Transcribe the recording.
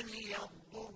أن يضر